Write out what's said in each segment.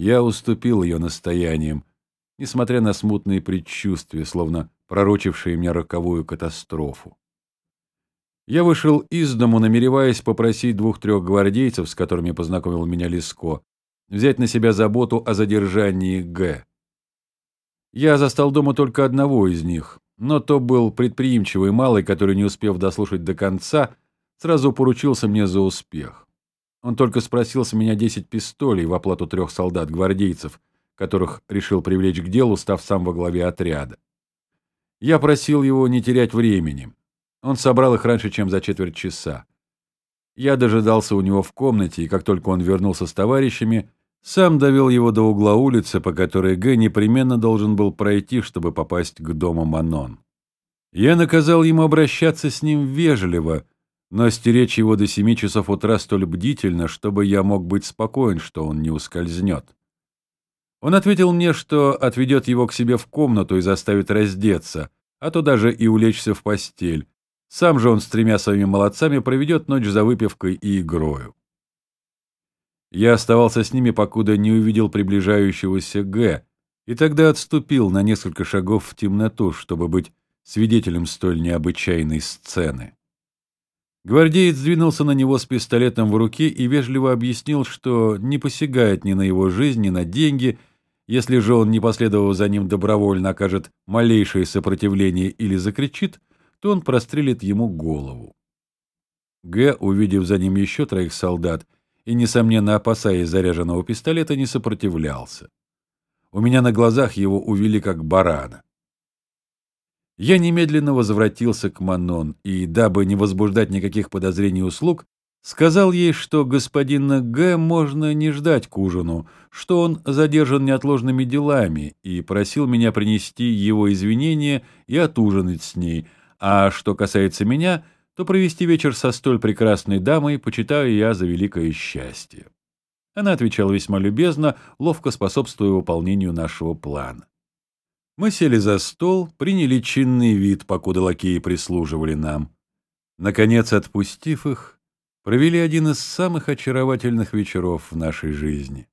Я уступил ее настояниям, несмотря на смутные предчувствия, словно пророчившие мне роковую катастрофу. Я вышел из дому, намереваясь попросить двух-трех гвардейцев, с которыми познакомил меня Леско, взять на себя заботу о задержании Г. Я застал дома только одного из них, но то был предприимчивый малый, который, не успев дослушать до конца, сразу поручился мне за успех. Он только спросил с меня десять пистолей в оплату трех солдат-гвардейцев, которых решил привлечь к делу, став сам во главе отряда. Я просил его не терять времени. Он собрал их раньше, чем за четверть часа. Я дожидался у него в комнате, и как только он вернулся с товарищами, сам довел его до угла улицы, по которой Г непременно должен был пройти, чтобы попасть к дому Манон. Я наказал ему обращаться с ним вежливо, но стеречь его до семи часов утра столь бдительно, чтобы я мог быть спокоен, что он не ускользнет. Он ответил мне, что отведет его к себе в комнату и заставит раздеться, а то даже и улечься в постель. Сам же он с тремя своими молодцами проведет ночь за выпивкой и игрою. Я оставался с ними, покуда не увидел приближающегося Г, и тогда отступил на несколько шагов в темноту, чтобы быть свидетелем столь необычайной сцены. Гвардеец двинулся на него с пистолетом в руке и вежливо объяснил, что не посягает ни на его жизнь, ни на деньги, если же он, не последовав за ним добровольно, окажет малейшее сопротивление или закричит, то он прострелит ему голову. Г, увидев за ним еще троих солдат, и, несомненно, опасаясь заряженного пистолета, не сопротивлялся. У меня на глазах его увели как барана. Я немедленно возвратился к Манон и, дабы не возбуждать никаких подозрений услуг, сказал ей, что господина Г. можно не ждать к ужину, что он задержан неотложными делами и просил меня принести его извинения и отужинать с ней, а что касается меня — то провести вечер со столь прекрасной дамой почитаю я за великое счастье. Она отвечала весьма любезно, ловко способствуя выполнению нашего плана. Мы сели за стол, приняли чинный вид, покуда лакеи прислуживали нам. Наконец, отпустив их, провели один из самых очаровательных вечеров в нашей жизни.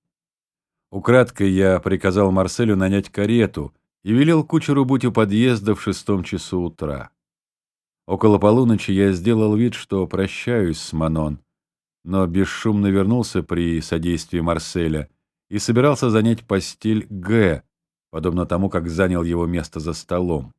Украдкой я приказал Марселю нанять карету и велел кучеру быть у подъезда в шестом часу утра. Около полуночи я сделал вид, что прощаюсь с Манон, но бесшумно вернулся при содействии Марселя и собирался занять постель Г, подобно тому, как занял его место за столом.